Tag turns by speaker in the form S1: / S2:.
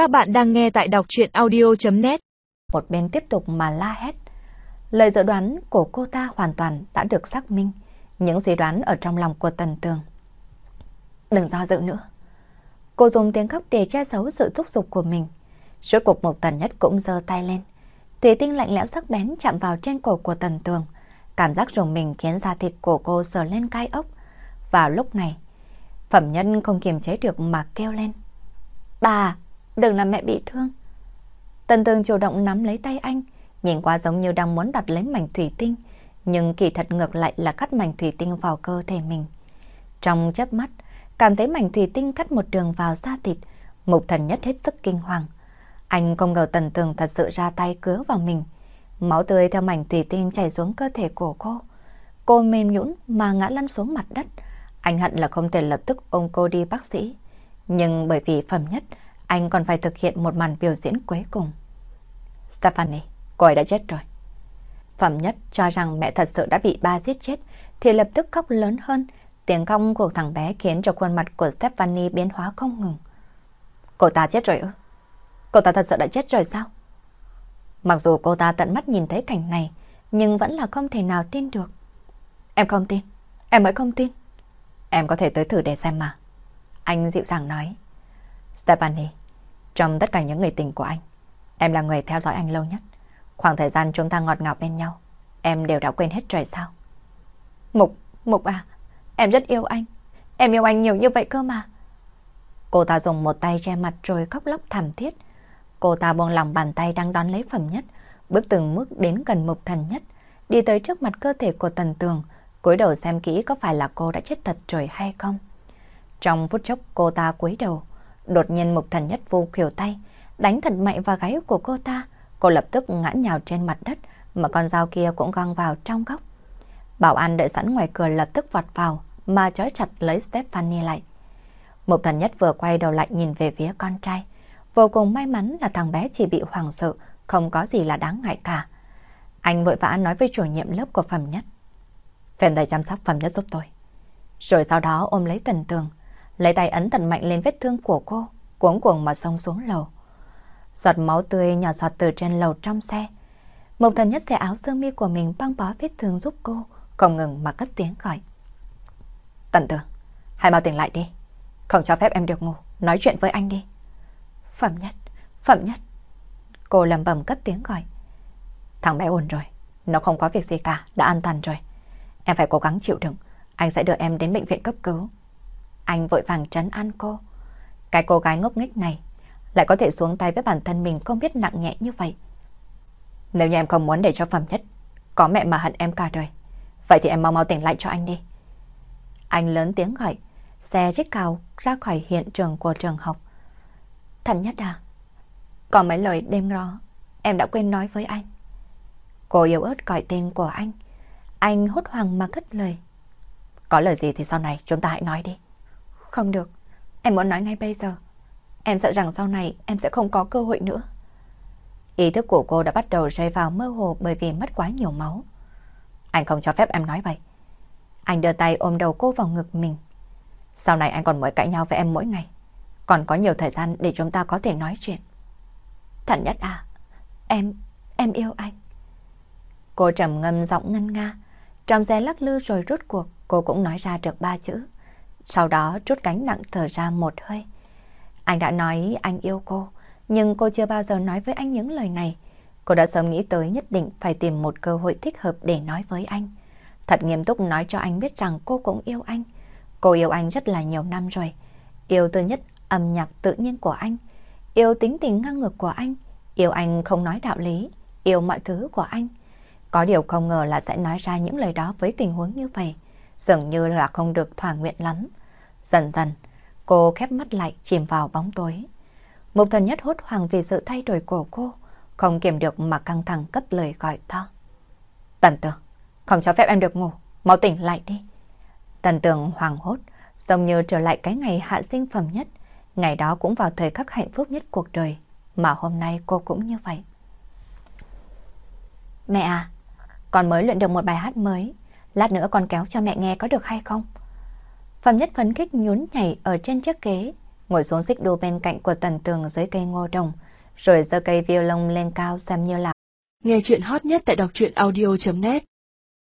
S1: Các bạn đang nghe tại đọc chuyện audio.net
S2: Một bên tiếp tục mà la hét. Lời dự đoán của cô ta hoàn toàn đã được xác minh. Những suy đoán ở trong lòng của Tần Tường. Đừng do dự nữa. Cô dùng tiếng khóc để che giấu sự thúc giục của mình. Suốt cuộc một tần nhất cũng giơ tay lên. Thủy tinh lạnh lẽo sắc bén chạm vào trên cổ của Tần Tường. Cảm giác rùng mình khiến da thịt của cô sờ lên cai ốc. Vào lúc này, Phẩm nhân không kiềm chế được mà kêu lên. Bà, đừng làm mẹ bị thương. Tần tường chủ động nắm lấy tay anh, nhìn qua giống như đang muốn đặt lấy mảnh thủy tinh, nhưng kỳ thật ngược lại là cắt mảnh thủy tinh vào cơ thể mình. Trong chớp mắt, cảm thấy mảnh thủy tinh cắt một đường vào da thịt, mục thần nhất hết sức kinh hoàng. Anh không ngờ tần tường thật sự ra tay cứa vào mình. Máu tươi theo mảnh thủy tinh chảy xuống cơ thể của cô. Cô mềm nhũn mà ngã lăn xuống mặt đất. Anh hận là không thể lập tức ôm cô đi bác sĩ. Nhưng bởi vì phẩm nhất, anh còn phải thực hiện một màn biểu diễn cuối cùng. Stephanie, cô ấy đã chết rồi. Phẩm nhất cho rằng mẹ thật sự đã bị ba giết chết, thì lập tức khóc lớn hơn. Tiếng khóc của thằng bé khiến cho khuôn mặt của Stephanie biến hóa không ngừng. Cô ta chết rồi ư? Cô ta thật sự đã chết rồi sao? Mặc dù cô ta tận mắt nhìn thấy cảnh này, nhưng vẫn là không thể nào tin được. Em không tin, em mới không tin. Em có thể tới thử để xem mà. Anh dịu dàng nói. Stephanie, trong tất cả những người tình của anh, em là người theo dõi anh lâu nhất. Khoảng thời gian chúng ta ngọt ngào bên nhau, em đều đã quên hết trời sao. Mục, Mục à, em rất yêu anh. Em yêu anh nhiều như vậy cơ mà. Cô ta dùng một tay che mặt rồi khóc lóc thảm thiết. Cô ta buông lòng bàn tay đang đón lấy phẩm nhất, bước từng bước đến gần mục thần nhất, đi tới trước mặt cơ thể của tần tường, cúi đầu xem kỹ có phải là cô đã chết thật rồi hay không. Trong phút chốc cô ta cúi đầu, đột nhiên mục thần nhất vô khều tay, đánh thật mạnh vào gáy của cô ta. Cô lập tức ngã nhào trên mặt đất, mà con dao kia cũng găng vào trong góc. Bảo an đợi sẵn ngoài cửa lập tức vọt vào, mà trói chặt lấy Stephanie lại. Mục thần nhất vừa quay đầu lại nhìn về phía con trai. Vô cùng may mắn là thằng bé chỉ bị hoảng sợ, không có gì là đáng ngại cả. Anh vội vã nói với chủ nhiệm lớp của phẩm nhất. Phèn thầy chăm sóc phẩm nhất giúp tôi. Rồi sau đó ôm lấy tần tường, lấy tay ấn thật mạnh lên vết thương của cô, cuống cuồng mà xông xuống lầu. Giọt máu tươi nhỏ giọt từ trên lầu trong xe. Mộc thần nhất xẻ áo sơ mi của mình băng bó vết thương giúp cô, không ngừng mà cất tiếng gọi. Tần tường, hãy mau tỉnh lại đi. Không cho phép em được ngủ, nói chuyện với anh đi. Phẩm nhất, phẩm nhất. Cô lầm bầm cất tiếng gọi. Thằng bé ổn rồi, nó không có việc gì cả, đã an toàn rồi. Em phải cố gắng chịu đựng, anh sẽ đưa em đến bệnh viện cấp cứu. Anh vội vàng trấn an cô. Cái cô gái ngốc nghếch này lại có thể xuống tay với bản thân mình không biết nặng nhẹ như vậy. Nếu như em không muốn để cho phẩm nhất có mẹ mà hận em cả đời, vậy thì em mau mau tỉnh lại cho anh đi. Anh lớn tiếng gọi, xe rít cào ra khỏi hiện trường của trường học. Thần nhất à, có mấy lời đêm đó em đã quên nói với anh. Cô yếu ớt gọi tên của anh. Anh hốt hoảng mà cất lời. Có lời gì thì sau này chúng ta hãy nói đi. Không được, em muốn nói ngay bây giờ. Em sợ rằng sau này em sẽ không có cơ hội nữa. Ý thức của cô đã bắt đầu rơi vào mơ hồ bởi vì mất quá nhiều máu. Anh không cho phép em nói vậy. Anh đưa tay ôm đầu cô vào ngực mình. Sau này anh còn mới cãi nhau với em mỗi ngày. Còn có nhiều thời gian để chúng ta có thể nói chuyện. Thật nhất à, em, em yêu anh. Cô trầm ngâm giọng ngân nga. Trong xe lắc lư rồi rút cuộc, cô cũng nói ra được ba chữ. Sau đó trút cánh nặng thở ra một hơi. Anh đã nói anh yêu cô, nhưng cô chưa bao giờ nói với anh những lời này. Cô đã sớm nghĩ tới nhất định phải tìm một cơ hội thích hợp để nói với anh. Thật nghiêm túc nói cho anh biết rằng cô cũng yêu anh. Cô yêu anh rất là nhiều năm rồi. Yêu từ nhất âm nhạc tự nhiên của anh. Yêu tính tình ngang ngược của anh. Yêu anh không nói đạo lý. Yêu mọi thứ của anh. Có điều không ngờ là sẽ nói ra những lời đó với tình huống như vậy. Dường như là không được thỏa nguyện lắm. Dần dần, cô khép mắt lại chìm vào bóng tối. Mục thần nhất hốt hoàng vì sự thay đổi của cô, không kiềm được mà căng thẳng cất lời gọi to. Tần tường, không cho phép em được ngủ, mau tỉnh lại đi. Tần tường hoàng hốt, giống như trở lại cái ngày hạ sinh phẩm nhất. Ngày đó cũng vào thời khắc hạnh phúc nhất cuộc đời, mà hôm nay cô cũng như vậy. Mẹ à, con mới luyện được một bài hát mới, lát nữa con kéo cho mẹ nghe có được hay không? Phẩm nhất phấn khích nhún nhảy ở trên chiếc ghế, ngồi xuống xích đu bên cạnh của tần tường dưới cây ngô đồng, rồi giơ cây violon lên cao xem như là.
S3: Nghe chuyện hot nhất tại đọc truyện audio.net